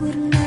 sempurna